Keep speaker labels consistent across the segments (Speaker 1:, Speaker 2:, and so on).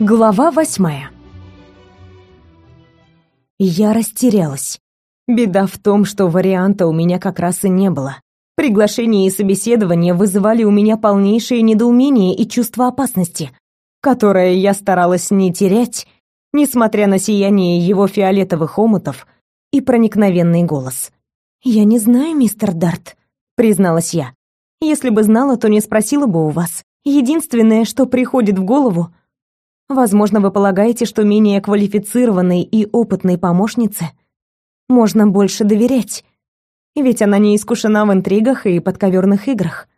Speaker 1: Глава восьмая Я растерялась. Беда в том, что варианта у меня как раз и не было. Приглашение и собеседование вызывали у меня полнейшее недоумение и чувство опасности, которое я старалась не терять, несмотря на сияние его фиолетовых омутов и проникновенный голос. «Я не знаю, мистер Дарт», — призналась я. «Если бы знала, то не спросила бы у вас. Единственное, что приходит в голову, Возможно, вы полагаете, что менее квалифицированной и опытной помощнице можно больше доверять, ведь она не искушена в интригах и подковерных играх.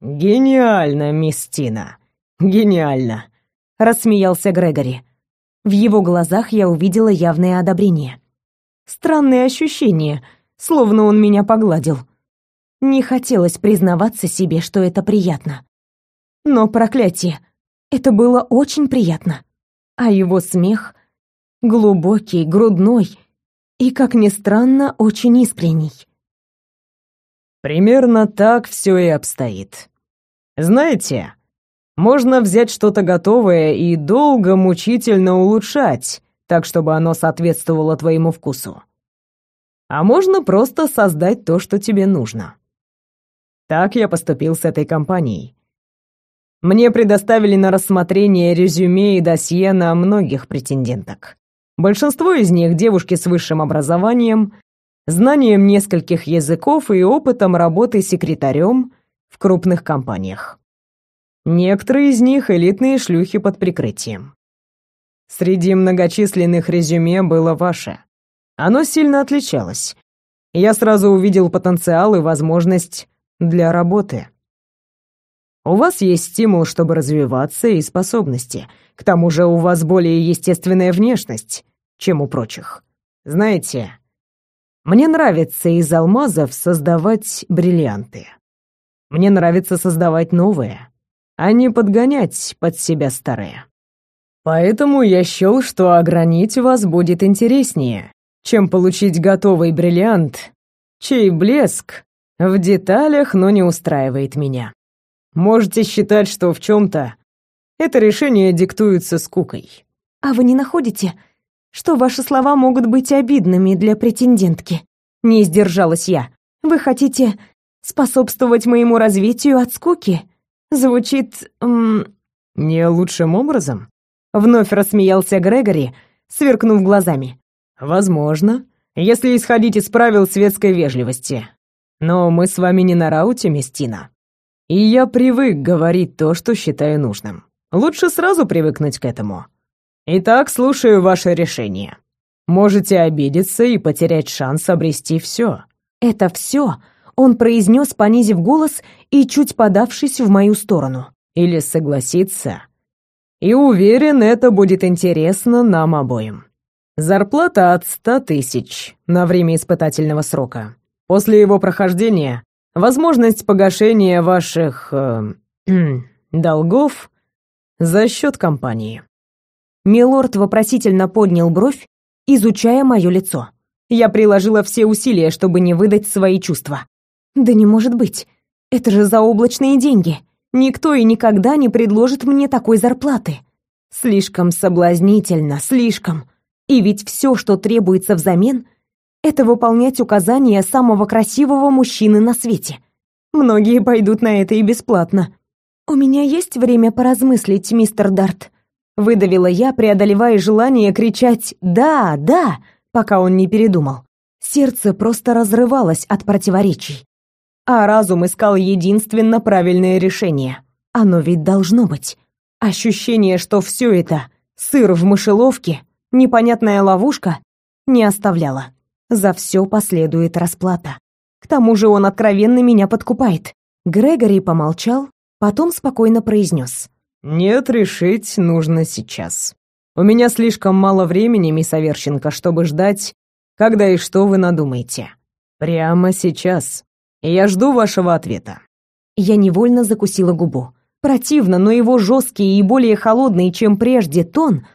Speaker 2: «Гениально, мисс Тина, гениально!» — рассмеялся Грегори.
Speaker 1: В его глазах я увидела явное одобрение. Странные ощущения, словно он меня погладил. Не хотелось признаваться себе, что это приятно. Но проклятие, это было очень приятно. А его смех глубокий, грудной и, как ни странно, очень искренний.
Speaker 2: Примерно так все и обстоит. Знаете, можно взять что-то готовое и долго, мучительно улучшать, так чтобы оно соответствовало твоему вкусу. А можно просто создать то, что тебе нужно. Так я поступил с этой компанией. Мне предоставили на рассмотрение резюме и досье на многих претенденток. Большинство из них девушки с высшим образованием, знанием нескольких языков и опытом работы секретарем в крупных компаниях. Некоторые из них элитные шлюхи под прикрытием. Среди многочисленных резюме было ваше. Оно сильно отличалось. Я сразу увидел потенциал и возможность для работы. У вас есть стимул, чтобы развиваться, и способности. К тому же у вас более естественная внешность, чем у прочих. Знаете, мне нравится из алмазов создавать бриллианты. Мне нравится создавать новые, а не подгонять под себя старые. Поэтому я счел, что огранить вас будет интереснее, чем получить готовый бриллиант, чей блеск в деталях, но не устраивает меня. Можете считать, что в чем-то это решение диктуется скукой.
Speaker 1: А вы не находите, что ваши слова могут быть обидными для претендентки? Не сдержалась я. Вы хотите способствовать моему развитию от скуки? Звучит... М
Speaker 2: не лучшим образом?
Speaker 1: Вновь рассмеялся Грегори, сверкнув глазами.
Speaker 2: Возможно, если исходить из правил светской вежливости. Но мы с вами не на рауте, Местина. И я привык говорить то, что считаю нужным. Лучше сразу привыкнуть к этому. Итак, слушаю ваше решение. Можете обидеться и потерять шанс обрести все.
Speaker 1: Это все он произнес, понизив голос и чуть подавшись в мою сторону.
Speaker 2: Или согласиться. И уверен, это будет интересно нам обоим. Зарплата от ста тысяч на время испытательного срока. После его прохождения возможность погашения ваших э, долгов за счет компании.
Speaker 1: Милорд вопросительно поднял бровь, изучая мое лицо. Я приложила все усилия, чтобы не выдать свои чувства. Да не может быть. Это же заоблачные деньги. Никто и никогда не предложит мне такой зарплаты. Слишком соблазнительно, слишком. И ведь все, что требуется взамен, это выполнять указания самого красивого мужчины на свете. Многие пойдут на это и бесплатно. У меня есть время поразмыслить, мистер Дарт, выдавила я, преодолевая желание кричать: "Да, да", пока он не передумал. Сердце просто разрывалось от противоречий. А разум искал единственно правильное решение. Оно ведь должно быть. Ощущение, что все это сыр в мышеловке, непонятная ловушка, не оставляло. За все последует расплата. К тому же он откровенно меня подкупает. Грегори помолчал, потом спокойно произнес.
Speaker 2: «Нет, решить нужно сейчас. У меня слишком мало времени, мисс Аверченко, чтобы ждать, когда и что вы надумаете. Прямо сейчас. Я жду вашего ответа».
Speaker 1: Я невольно закусила губу. Противно, но его жесткий и более холодный, чем прежде, тон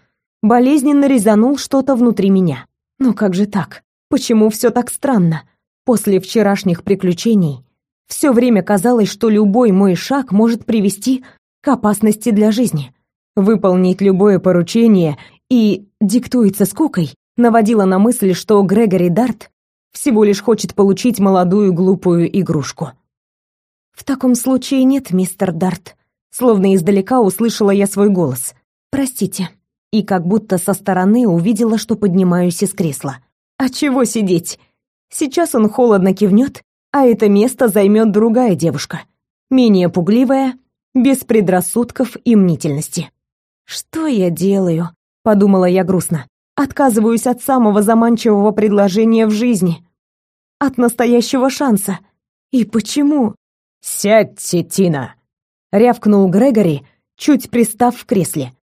Speaker 1: болезненно резанул что-то внутри меня. Но как же так? Почему все так странно? После вчерашних приключений все время казалось, что любой мой шаг может привести к опасности для жизни. Выполнить любое поручение и диктуется скукой наводила на мысль, что Грегори Дарт всего лишь хочет получить молодую глупую игрушку. В таком случае нет, мистер Дарт. Словно издалека услышала я свой голос. Простите. И как будто со стороны увидела, что поднимаюсь из кресла. А чего сидеть? Сейчас он холодно кивнет, а это место займет другая девушка, менее пугливая, без предрассудков и мнительности. Что я делаю? подумала я грустно. Отказываюсь от самого заманчивого предложения в жизни, от настоящего шанса. И почему?
Speaker 2: Сядьте, Тина, рявкнул Грегори, чуть пристав в кресле.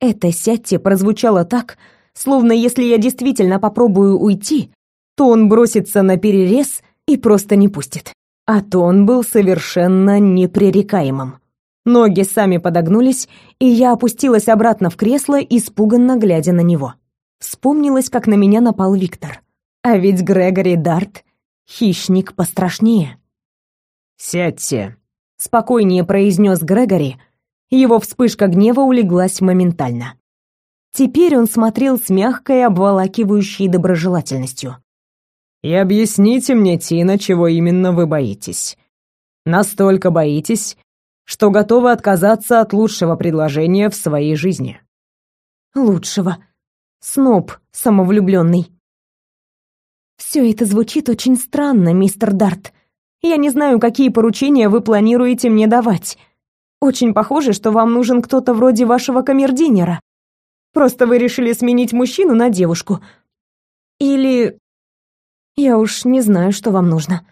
Speaker 1: Это сядьте прозвучало так, словно если я действительно попробую уйти, то он бросится на перерез и просто не пустит. А то он был совершенно непререкаемым. Ноги сами подогнулись, и я опустилась обратно в кресло, испуганно глядя на него. Вспомнилось, как на меня напал Виктор. А ведь Грегори Дарт — хищник пострашнее.
Speaker 2: «Сядьте», —
Speaker 1: спокойнее произнес Грегори. Его вспышка гнева улеглась моментально. Теперь он смотрел с мягкой, обволакивающей доброжелательностью.
Speaker 2: «И объясните мне, Тина, чего именно вы боитесь. Настолько боитесь, что готовы отказаться от лучшего предложения в своей жизни».
Speaker 1: «Лучшего», сноб самовлюбленный. Все это звучит очень странно, мистер Дарт. Я не знаю, какие поручения вы планируете мне давать. Очень похоже, что вам нужен кто-то вроде вашего камердинера. Просто вы решили сменить мужчину на девушку. Или... Я уж не знаю, что вам нужно.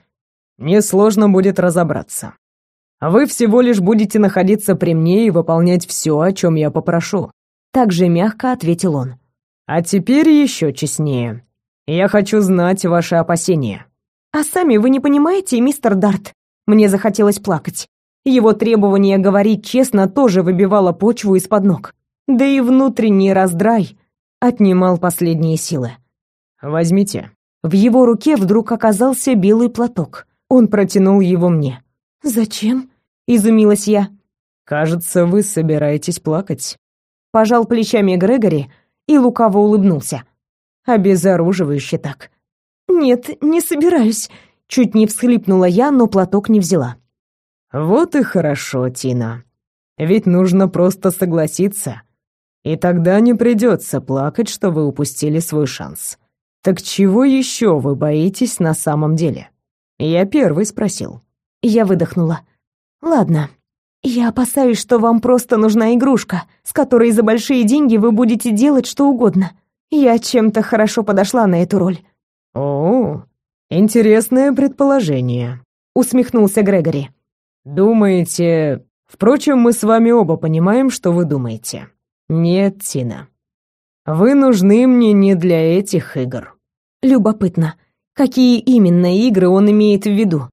Speaker 2: Несложно будет разобраться. Вы всего лишь будете находиться при мне и выполнять все, о чем я попрошу.
Speaker 1: Так же мягко ответил он.
Speaker 2: А теперь еще честнее. Я хочу знать ваши опасения.
Speaker 1: А сами вы не понимаете, мистер Дарт? Мне захотелось плакать. Его требование говорить честно тоже выбивало почву из-под ног. Да и внутренний раздрай отнимал последние силы.
Speaker 2: Возьмите.
Speaker 1: В его руке вдруг оказался белый платок. Он протянул его мне. Зачем? изумилась я.
Speaker 2: Кажется, вы собираетесь плакать.
Speaker 1: Пожал плечами Грегори, и лукаво улыбнулся. Обезоруживающе так. «Нет, не собираюсь», — чуть не всхлипнула я, но платок не взяла.
Speaker 2: «Вот и хорошо, Тина. Ведь нужно просто согласиться, и тогда не придется плакать, что вы упустили свой шанс. Так чего еще вы боитесь на самом деле?» Я первый спросил.
Speaker 1: Я выдохнула. «Ладно, я опасаюсь, что вам просто нужна игрушка, с которой за большие деньги вы будете делать что угодно. Я чем-то хорошо подошла на эту роль.
Speaker 2: О, интересное предположение, усмехнулся Грегори. Думаете, впрочем, мы с вами оба понимаем, что вы думаете. Нет, Тина. Вы нужны мне не для этих игр.
Speaker 1: Любопытно, какие именно игры он имеет в виду?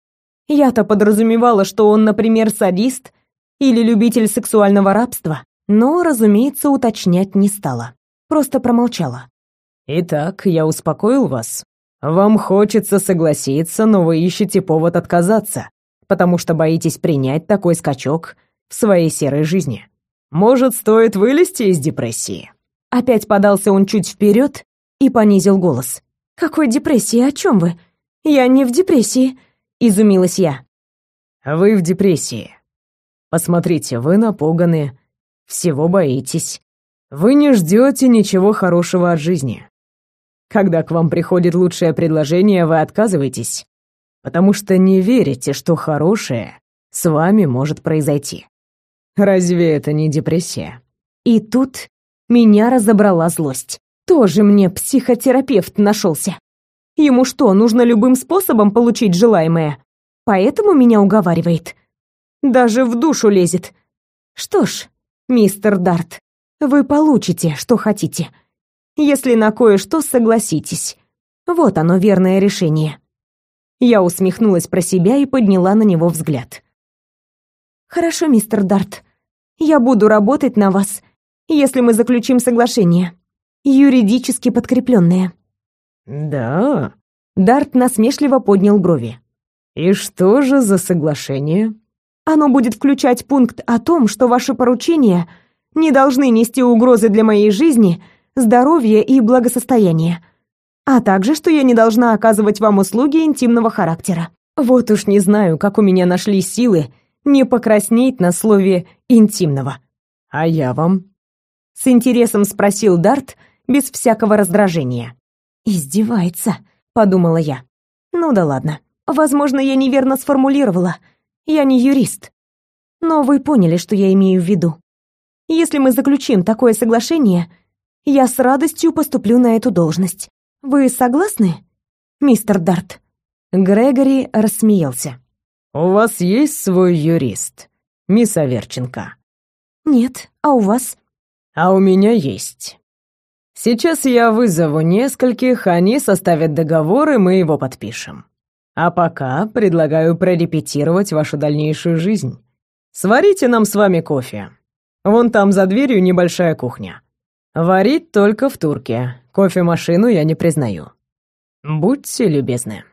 Speaker 1: Я-то подразумевала, что он, например, садист или любитель сексуального рабства, но, разумеется, уточнять не стала. Просто промолчала.
Speaker 2: «Итак, я успокоил вас. Вам хочется согласиться, но вы ищете повод отказаться, потому что боитесь принять такой скачок в своей серой жизни. Может, стоит вылезти из депрессии?»
Speaker 1: Опять подался он чуть вперед и понизил голос. «Какой депрессии? О чем вы? Я не в депрессии», — изумилась я.
Speaker 2: «Вы в депрессии. Посмотрите, вы напуганы, всего боитесь. Вы не ждете ничего хорошего от жизни. Когда к вам приходит лучшее предложение, вы отказываетесь, потому что не верите, что хорошее с вами может произойти. Разве это не депрессия?
Speaker 1: И тут меня разобрала злость. Тоже мне психотерапевт нашелся. Ему что, нужно любым способом получить желаемое? Поэтому меня уговаривает. Даже в душу лезет. Что ж, мистер Дарт, вы получите, что хотите. Если на кое-что согласитесь. Вот оно верное решение. Я усмехнулась про себя и подняла на него взгляд. Хорошо, мистер Дарт. Я буду работать на вас, если мы заключим соглашение, юридически подкрепленное.
Speaker 2: Да.
Speaker 1: Дарт насмешливо поднял брови.
Speaker 2: И что же за соглашение?
Speaker 1: Оно будет включать пункт о том, что ваше поручение не должны нести угрозы для моей жизни, здоровья и благосостояния, а также, что я не должна оказывать вам услуги интимного характера. Вот уж не знаю, как у меня нашли силы не покраснеть на слове «интимного».
Speaker 2: «А я вам?»
Speaker 1: С интересом спросил Дарт без всякого раздражения. «Издевается», — подумала я. «Ну да ладно. Возможно, я неверно сформулировала. Я не юрист. Но вы поняли, что я имею в виду. Если мы заключим такое соглашение, я с радостью поступлю на эту должность. Вы согласны, мистер Дарт?»
Speaker 2: Грегори рассмеялся. «У вас есть свой юрист, мисс Аверченко?»
Speaker 1: «Нет, а у вас?»
Speaker 2: «А у меня есть. Сейчас я вызову нескольких, они составят договор, и мы его подпишем. А пока предлагаю прорепетировать вашу дальнейшую жизнь. Сварите нам с вами кофе. Вон там за дверью небольшая кухня. Варить только в турке. Кофемашину я не признаю. Будьте любезны.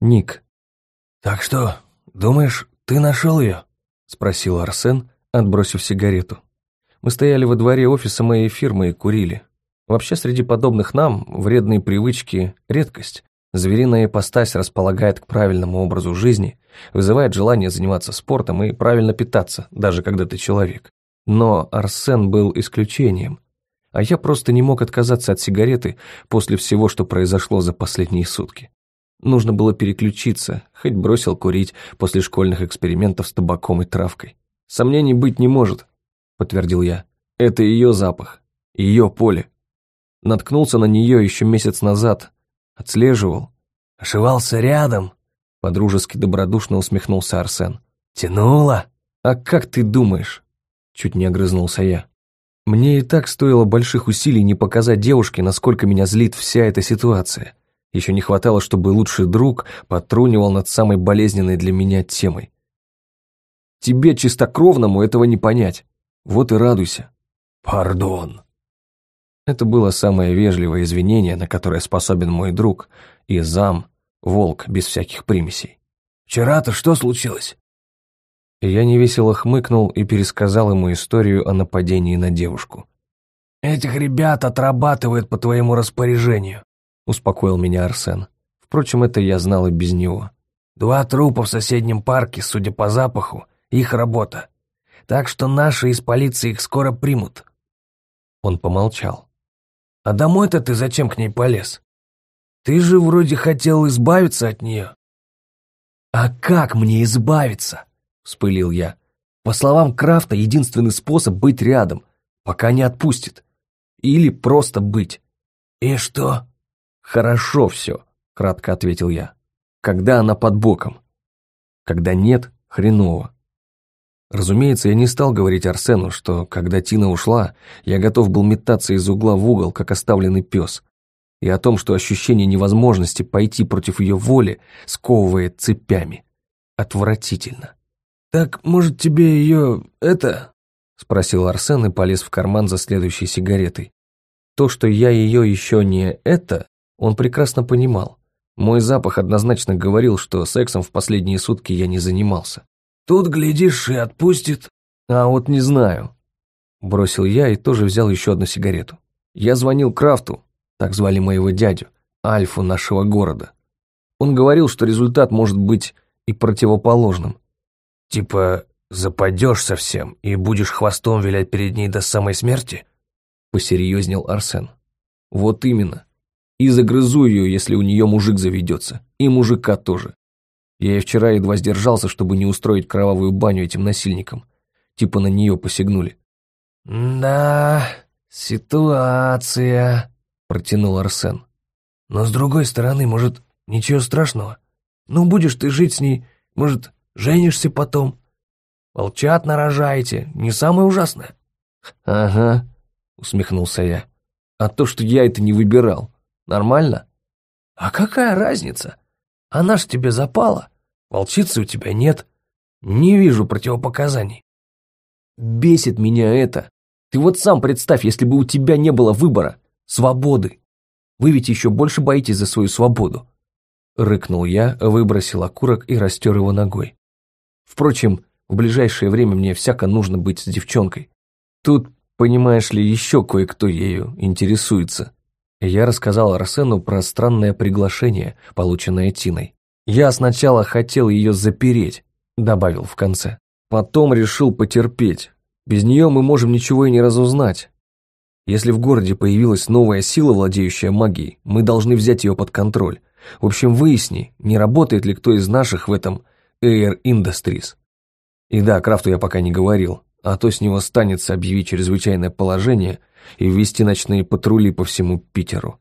Speaker 3: Ник. Так что, думаешь, ты нашел ее? Спросил Арсен, отбросив сигарету. Мы стояли во дворе офиса моей фирмы и курили. Вообще, среди подобных нам вредные привычки – редкость. Звериная ипостась располагает к правильному образу жизни, вызывает желание заниматься спортом и правильно питаться, даже когда ты человек. Но Арсен был исключением. А я просто не мог отказаться от сигареты после всего, что произошло за последние сутки. Нужно было переключиться, хоть бросил курить после школьных экспериментов с табаком и травкой. «Сомнений быть не может», — подтвердил я. «Это ее запах, ее поле. Наткнулся на нее еще месяц назад, Отслеживал. Ошивался рядом. Подружески добродушно усмехнулся Арсен. Тянуло. А как ты думаешь? Чуть не огрызнулся я. Мне и так стоило больших усилий не показать девушке, насколько меня злит вся эта ситуация. Еще не хватало, чтобы лучший друг потрунивал над самой болезненной для меня темой. Тебе, чистокровному, этого не понять. Вот и радуйся. Пардон. Это было самое вежливое извинение, на которое способен мой друг и зам, волк, без всяких примесей. «Вчера-то что случилось?» Я невесело хмыкнул и пересказал ему историю о нападении на девушку. «Этих ребят отрабатывают по твоему распоряжению», — успокоил меня Арсен. Впрочем, это я знал и без него. «Два трупа в соседнем парке, судя по запаху, их работа. Так что наши из полиции их скоро примут». Он помолчал. А домой-то ты зачем к ней полез? Ты же вроде хотел избавиться от нее. А как мне избавиться? Вспылил я. По словам Крафта, единственный способ быть рядом, пока не отпустит. Или просто быть. И что? Хорошо все, кратко ответил я. Когда она под боком. Когда нет, хреново. Разумеется, я не стал говорить Арсену, что, когда Тина ушла, я готов был метаться из угла в угол, как оставленный пес, и о том, что ощущение невозможности пойти против ее воли сковывает цепями. Отвратительно. «Так, может, тебе ее... это...» — спросил Арсен и полез в карман за следующей сигаретой. То, что я ее еще не это, он прекрасно понимал. Мой запах однозначно говорил, что сексом в последние сутки я не занимался. Тут, глядишь, и отпустит. А вот не знаю. Бросил я и тоже взял еще одну сигарету. Я звонил Крафту, так звали моего дядю, Альфу нашего города. Он говорил, что результат может быть и противоположным. Типа, западешь совсем и будешь хвостом вилять перед ней до самой смерти? Посерьезнел Арсен. Вот именно. И загрызу ее, если у нее мужик заведется. И мужика тоже. Я и вчера едва сдержался, чтобы не устроить кровавую баню этим насильникам. Типа на нее посягнули. «Да, ситуация», — протянул Арсен. «Но с другой стороны, может, ничего страшного? Ну, будешь ты жить с ней, может, женишься потом? Волчат нарожаете, не самое ужасное». «Ага», — усмехнулся я. «А то, что я это не выбирал, нормально?» «А какая разница?» Она ж тебе запала. Волчицы у тебя нет. Не вижу противопоказаний. Бесит меня это. Ты вот сам представь, если бы у тебя не было выбора, свободы. Вы ведь еще больше боитесь за свою свободу. Рыкнул я, выбросил окурок и растер его ногой. Впрочем, в ближайшее время мне всяко нужно быть с девчонкой. Тут, понимаешь ли, еще кое-кто ею интересуется. Я рассказал Арсену про странное приглашение, полученное Тиной. Я сначала хотел ее запереть, добавил в конце. Потом решил потерпеть. Без нее мы можем ничего и не разузнать. Если в городе появилась новая сила, владеющая магией, мы должны взять ее под контроль. В общем, выясни, не работает ли кто из наших в этом Air Industries. И да, Крафту я пока не говорил, а то с него станется объявить чрезвычайное положение и ввести ночные патрули по всему Питеру.